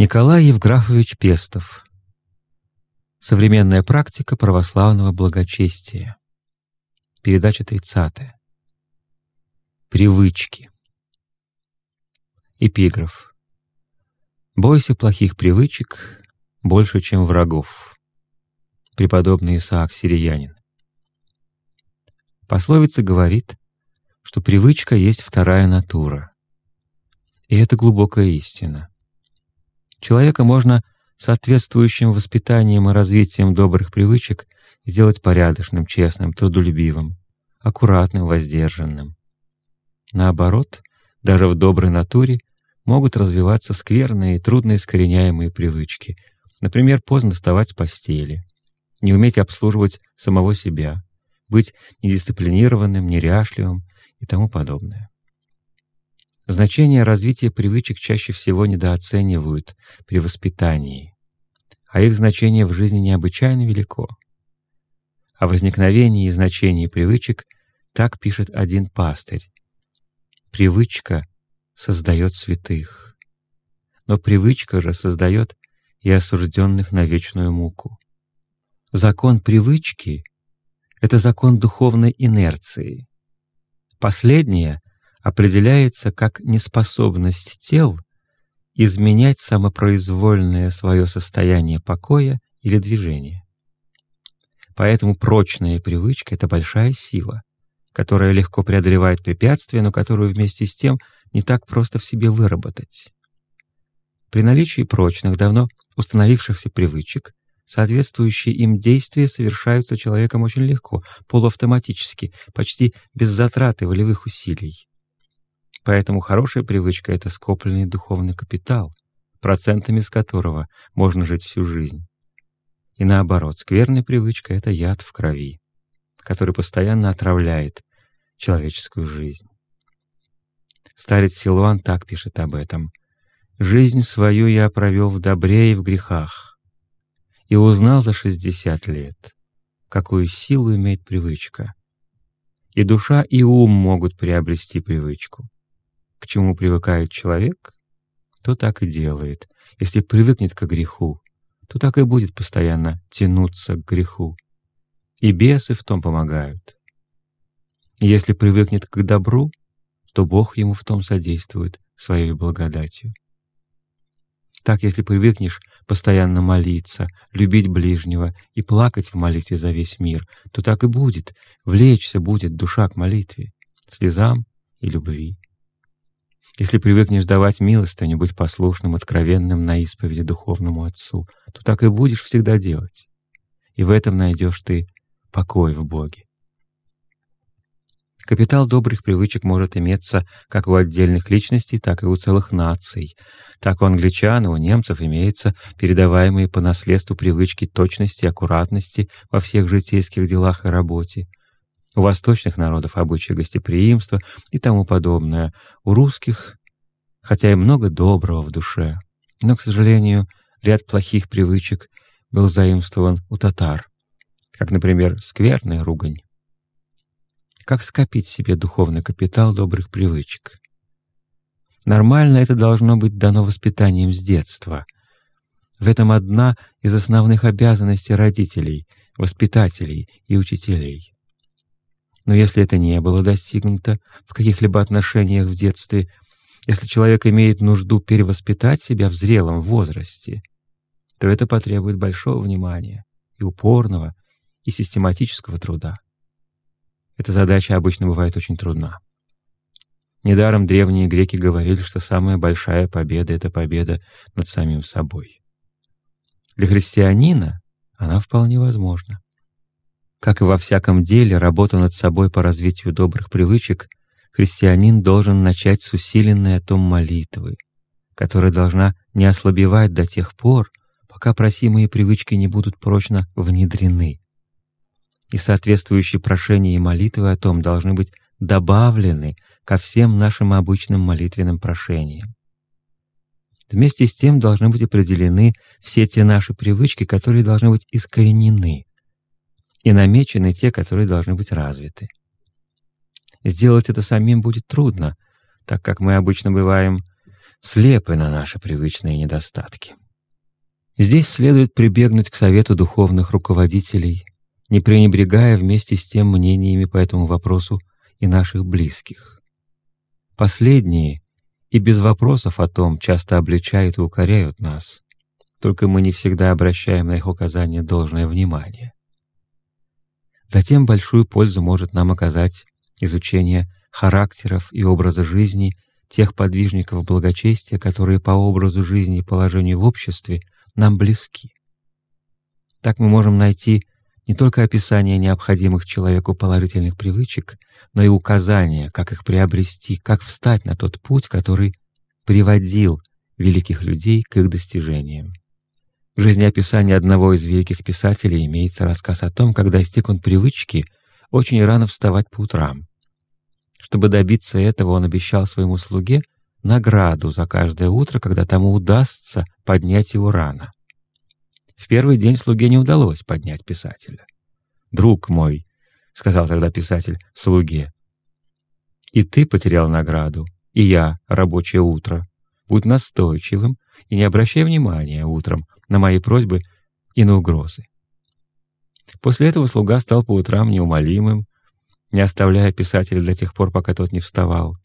Николай Евграфович Пестов. Современная практика православного благочестия. Передача 30. Привычки. Эпиграф. «Бойся плохих привычек больше, чем врагов». Преподобный Исаак Сириянин. Пословица говорит, что привычка есть вторая натура. И это глубокая истина. Человека можно соответствующим воспитанием и развитием добрых привычек сделать порядочным, честным, трудолюбивым, аккуратным, воздержанным. Наоборот, даже в доброй натуре могут развиваться скверные и трудно искореняемые привычки, например, поздно вставать с постели, не уметь обслуживать самого себя, быть недисциплинированным, неряшливым и тому подобное. Значение развития привычек чаще всего недооценивают при воспитании, а их значение в жизни необычайно велико. О возникновении и значении привычек так пишет один пастырь. Привычка создает святых, но привычка же создает и осужденных на вечную муку. Закон привычки — это закон духовной инерции. Последняя определяется как неспособность тел изменять самопроизвольное свое состояние покоя или движения. Поэтому прочная привычка — это большая сила, которая легко преодолевает препятствия, но которую вместе с тем не так просто в себе выработать. При наличии прочных, давно установившихся привычек, соответствующие им действия совершаются человеком очень легко, полуавтоматически, почти без затраты волевых усилий. Поэтому хорошая привычка — это скопленный духовный капитал, процентами с которого можно жить всю жизнь. И наоборот, скверная привычка — это яд в крови, который постоянно отравляет человеческую жизнь. Старец Силуан так пишет об этом. «Жизнь свою я провел в добре и в грехах, и узнал за шестьдесят лет, какую силу имеет привычка. И душа, и ум могут приобрести привычку к чему привыкает человек, то так и делает. Если привыкнет к греху, то так и будет постоянно тянуться к греху. И бесы в том помогают. Если привыкнет к добру, то Бог ему в том содействует своей благодатью. Так, если привыкнешь постоянно молиться, любить ближнего и плакать в молитве за весь мир, то так и будет, влечься будет душа к молитве, слезам и любви. Если привыкнешь давать милостыню, быть послушным, откровенным на исповеди духовному Отцу, то так и будешь всегда делать. И в этом найдешь ты покой в Боге. Капитал добрых привычек может иметься как у отдельных личностей, так и у целых наций. Так у англичан и у немцев имеются передаваемые по наследству привычки точности, аккуратности во всех житейских делах и работе. У восточных народов обычаи гостеприимства и тому подобное. У русских, хотя и много доброго в душе, но, к сожалению, ряд плохих привычек был заимствован у татар, как, например, скверная ругань. Как скопить себе духовный капитал добрых привычек? Нормально это должно быть дано воспитанием с детства. В этом одна из основных обязанностей родителей, воспитателей и учителей. Но если это не было достигнуто в каких-либо отношениях в детстве, если человек имеет нужду перевоспитать себя в зрелом возрасте, то это потребует большого внимания и упорного, и систематического труда. Эта задача обычно бывает очень трудна. Недаром древние греки говорили, что самая большая победа — это победа над самим собой. Для христианина она вполне возможна. Как и во всяком деле, работу над собой по развитию добрых привычек христианин должен начать с усиленной о том молитвы, которая должна не ослабевать до тех пор, пока просимые привычки не будут прочно внедрены. И соответствующие прошения и молитвы о том должны быть добавлены ко всем нашим обычным молитвенным прошениям. Вместе с тем должны быть определены все те наши привычки, которые должны быть искоренены, и намечены те, которые должны быть развиты. Сделать это самим будет трудно, так как мы обычно бываем слепы на наши привычные недостатки. Здесь следует прибегнуть к совету духовных руководителей, не пренебрегая вместе с тем мнениями по этому вопросу и наших близких. Последние и без вопросов о том часто обличают и укоряют нас, только мы не всегда обращаем на их указания должное внимание. Затем большую пользу может нам оказать изучение характеров и образа жизни тех подвижников благочестия, которые по образу жизни и положению в обществе нам близки. Так мы можем найти не только описание необходимых человеку положительных привычек, но и указания, как их приобрести, как встать на тот путь, который приводил великих людей к их достижениям. В жизнеописании одного из великих писателей имеется рассказ о том, как достиг он привычки очень рано вставать по утрам. Чтобы добиться этого, он обещал своему слуге награду за каждое утро, когда тому удастся поднять его рано. В первый день слуге не удалось поднять писателя. «Друг мой», — сказал тогда писатель слуге, — «и ты потерял награду, и я — рабочее утро. Будь настойчивым и не обращай внимания утром на мои просьбы и на угрозы». После этого слуга стал по утрам неумолимым, не оставляя писателя до тех пор, пока тот не вставал.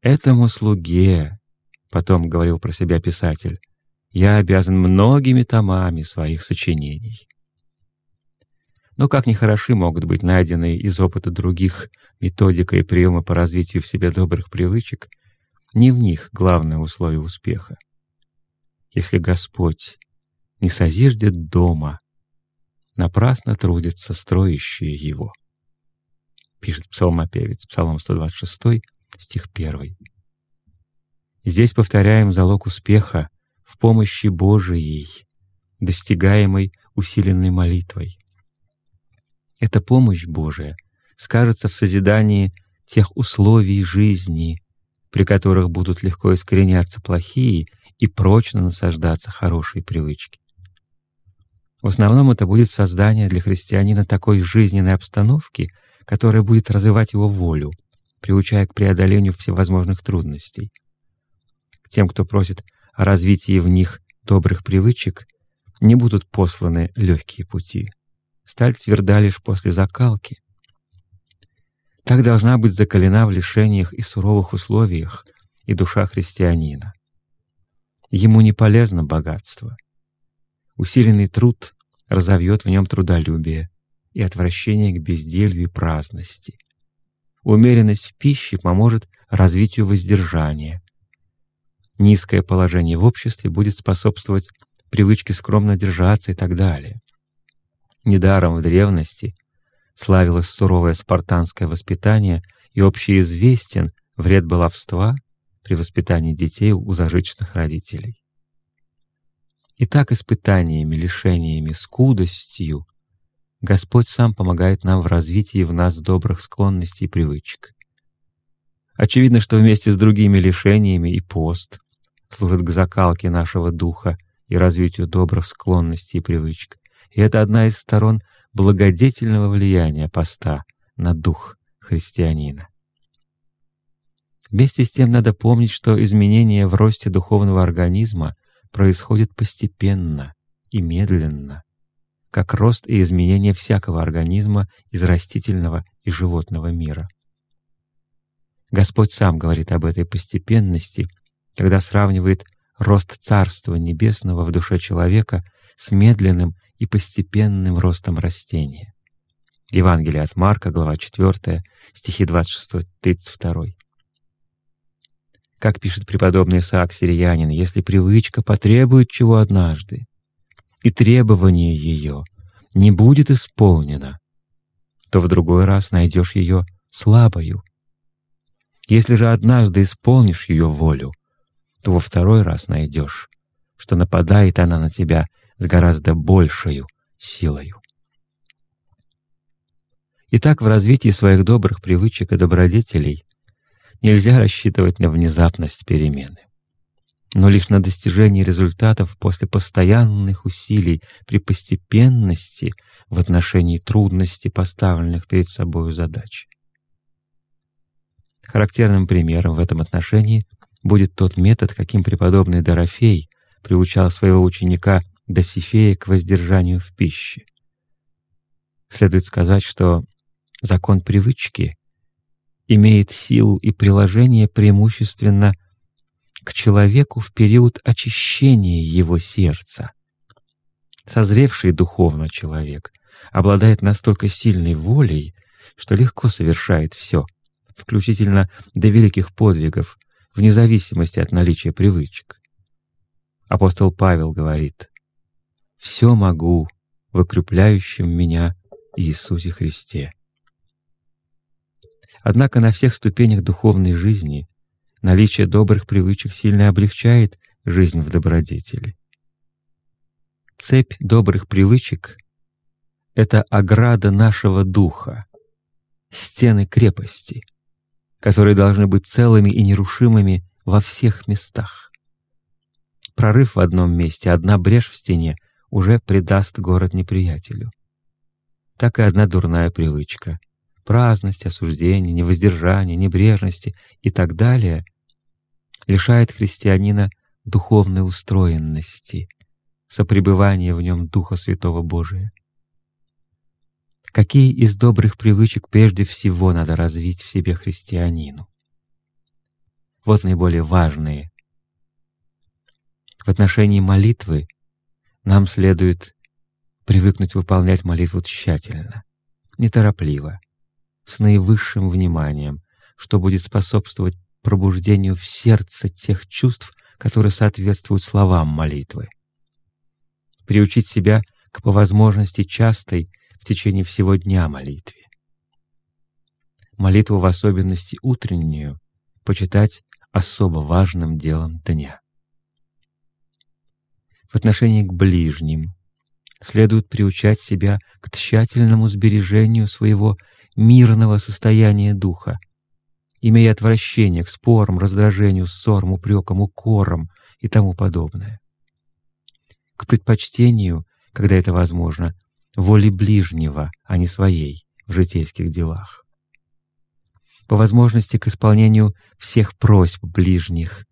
«Этому слуге», — потом говорил про себя писатель, «я обязан многими томами своих сочинений». Но как нехороши могут быть найденные из опыта других методика и приемы по развитию в себе добрых привычек, не в них главное условие успеха. Если Господь не созиждет дома, напрасно трудятся строящие его пишет псалмопевец, Псалом 126, стих 1. Здесь повторяем залог успеха в помощи Божией, достигаемой усиленной молитвой. Эта помощь Божия скажется в созидании тех условий жизни, при которых будут легко искореняться плохие и прочно насаждаться хорошие привычки. В основном это будет создание для христианина такой жизненной обстановки — которая будет развивать его волю, приучая к преодолению всевозможных трудностей. К тем, кто просит о развитии в них добрых привычек, не будут посланы легкие пути. Сталь тверда лишь после закалки. Так должна быть закалена в лишениях и суровых условиях и душа христианина. Ему не полезно богатство. Усиленный труд разовьет в нем трудолюбие, и отвращение к безделью и праздности. Умеренность в пище поможет развитию воздержания. Низкое положение в обществе будет способствовать привычке скромно держаться и так далее. Недаром в древности славилось суровое спартанское воспитание и общеизвестен вред баловства при воспитании детей у зажиточных родителей. Итак, испытаниями, лишениями, скудостью Господь сам помогает нам в развитии в нас добрых склонностей и привычек. Очевидно, что вместе с другими лишениями и пост служит к закалке нашего духа и развитию добрых склонностей и привычек. И это одна из сторон благодетельного влияния поста на дух христианина. Вместе с тем надо помнить, что изменение в росте духовного организма происходит постепенно и медленно, как рост и изменение всякого организма из растительного и животного мира. Господь сам говорит об этой постепенности, когда сравнивает рост Царства Небесного в душе человека с медленным и постепенным ростом растения. Евангелие от Марка, глава 4, стихи 26-32. Как пишет преподобный Исаак Сириянин, если привычка потребует чего однажды, и требование ее не будет исполнено, то в другой раз найдешь ее слабою. Если же однажды исполнишь ее волю, то во второй раз найдешь, что нападает она на тебя с гораздо большей силою. Итак, в развитии своих добрых привычек и добродетелей нельзя рассчитывать на внезапность перемены но лишь на достижение результатов после постоянных усилий при постепенности в отношении трудностей, поставленных перед собой задач. Характерным примером в этом отношении будет тот метод, каким преподобный Дорофей приучал своего ученика Досифея к воздержанию в пище. Следует сказать, что закон привычки имеет силу и приложение преимущественно к человеку в период очищения его сердца. Созревший духовно человек обладает настолько сильной волей, что легко совершает все, включительно до великих подвигов, вне зависимости от наличия привычек. Апостол Павел говорит, «Все могу в меня Иисусе Христе». Однако на всех ступенях духовной жизни наличие добрых привычек сильно облегчает жизнь в добродетели. Цепь добрых привычек — это ограда нашего духа, стены крепости, которые должны быть целыми и нерушимыми во всех местах. Прорыв в одном месте, одна брешь в стене уже предаст город неприятелю. Так и одна дурная привычка — праздность, осуждение, невоздержание, небрежности и так далее — лишает христианина духовной устроенности, сопребывания в нем Духа Святого Божия. Какие из добрых привычек прежде всего надо развить в себе христианину? Вот наиболее важные. В отношении молитвы нам следует привыкнуть выполнять молитву тщательно, неторопливо, с наивысшим вниманием, что будет способствовать пробуждению в сердце тех чувств, которые соответствуют словам молитвы приучить себя к по возможности частой в течение всего дня молитве. Молитву в особенности утреннюю почитать особо важным делом дня. В отношении к ближним следует приучать себя к тщательному сбережению своего мирного состояния духа, имея отвращение к спорам, раздражению, ссорам, упрекам, укорам и тому подобное. К предпочтению, когда это возможно, воли ближнего, а не своей, в житейских делах. По возможности к исполнению всех просьб ближних,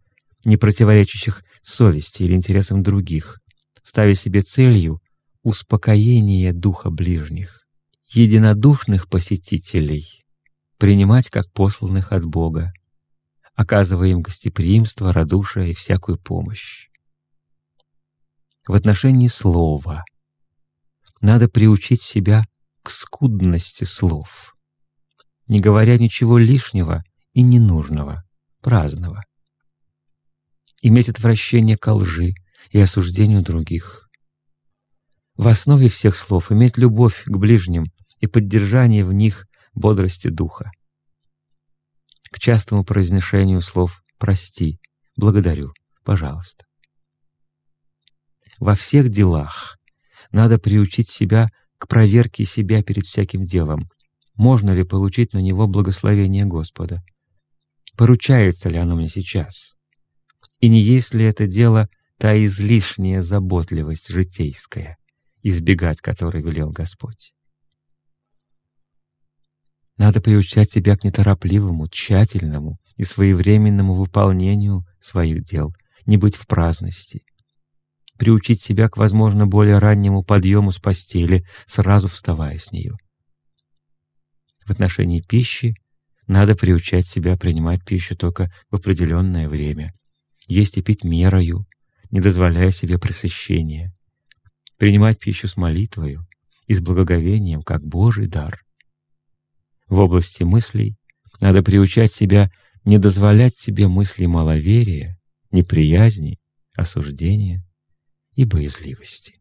не противоречащих совести или интересам других, ставя себе целью успокоение духа ближних, единодушных посетителей, принимать как посланных от Бога, оказывая им гостеприимство, радушие и всякую помощь в отношении слова. Надо приучить себя к скудности слов, не говоря ничего лишнего и ненужного, праздного. Иметь отвращение ко лжи и осуждению других. В основе всех слов иметь любовь к ближним и поддержание в них бодрости духа. К частому произношению слов «прости», «благодарю», «пожалуйста» во всех делах. Надо приучить себя к проверке себя перед всяким делом. Можно ли получить на него благословение Господа? Поручается ли оно мне сейчас? И не есть ли это дело та излишняя заботливость житейская, избегать которой велел Господь? Надо приучать себя к неторопливому, тщательному и своевременному выполнению своих дел, не быть в праздности, приучить себя к, возможно, более раннему подъему с постели, сразу вставая с нее. В отношении пищи надо приучать себя принимать пищу только в определенное время, есть и пить мерою, не дозволяя себе пресыщения, принимать пищу с молитвою и с благоговением, как Божий дар. В области мыслей надо приучать себя не дозволять себе мысли маловерия, неприязни, осуждения, и боязливости.